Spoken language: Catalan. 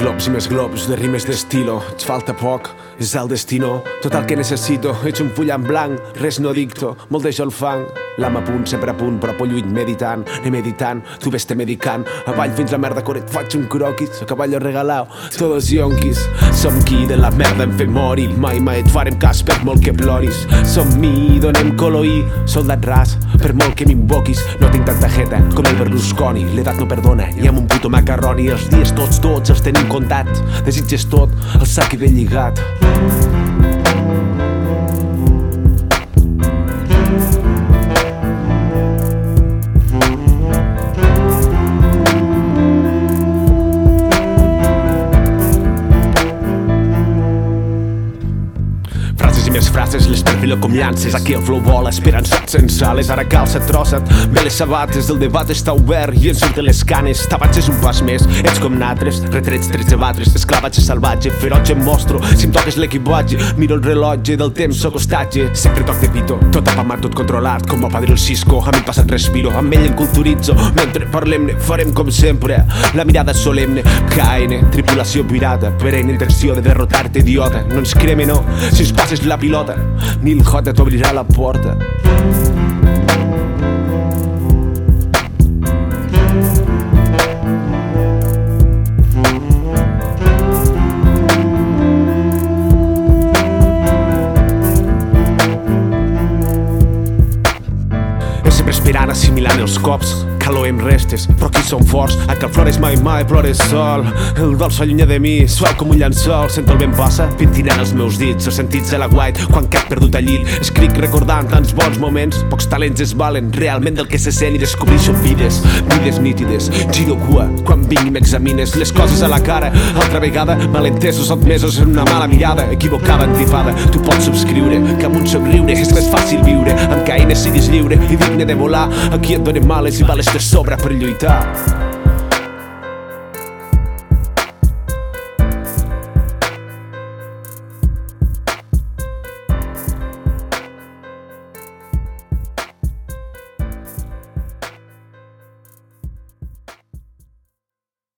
Globs i més globs de rimes d'estilo. Ets falta poc, és el destino. Tot el que necessito, ets un full en blanc Res no dicto, molt deixo el fang L'ama a punt, sempre a punt, però polluit meditant Anem meditant, tu ves-te medicant. Avall fins la merda quan et faig un croquis A caballo regalau, todos yonquis. Som qui de la merda em fem morir Mai mai et farem cas per molt que ploris. Som mi, donem coloir Soldat ras, per molt que m'invoquis. No tinc tanta jeta com el Berlusconi L'edat no perdona, i amb un puto macarroni Els dies tots, tots els tenim comptats. Desitges tot, el sac i ben lligat Frases les perfilo com llances Aquí el flow vola, esperançat sense ales Ara calça, trossa't, ve les sabates El debat està obert i ens surten les canes. T'avances un pas més, ets com natres Retrets, trets de batres, esclavatge salvatge Ferotge em mostro, si em toques l'equipatge Miro el rellotge del temps, soc hostatge Sempre toc de pito, tot apamat, tot controlat. Com el padre el Cisco, amb el passat respiro Amb ell em culturitzo, mentre parlem-ne Farem com sempre, la mirada solemne KN, tripulació pirata Perenne intenció de derrotar-te, idiota. No ens creme, no, si ens passes la pilota Nil J t'obrirà la porta. Esperant assimilant els cops Calor em restes, però aquí som forts A que flores mai mai plores sol. El dol s'allunya de mi, suau com un llençol. Sento el vent passa, pentinant els meus dits. Els sentits de la white, quan cap perdut al llit. Escric recordant tants bons moments Pocs talents es valen realment del que se sent I descobreixo vides, vides nítides. Giro cua, quan vinc i m'examines Les coses a la cara, altra vegada Malentesos sotmesos en una mala mirada Equivocada, entripada, tu pots subscriure Que amb un somriure és més fàcil viure. Amb caïnes siguis lliure i digne de volar Aquí et donem males i bales de sobra per gli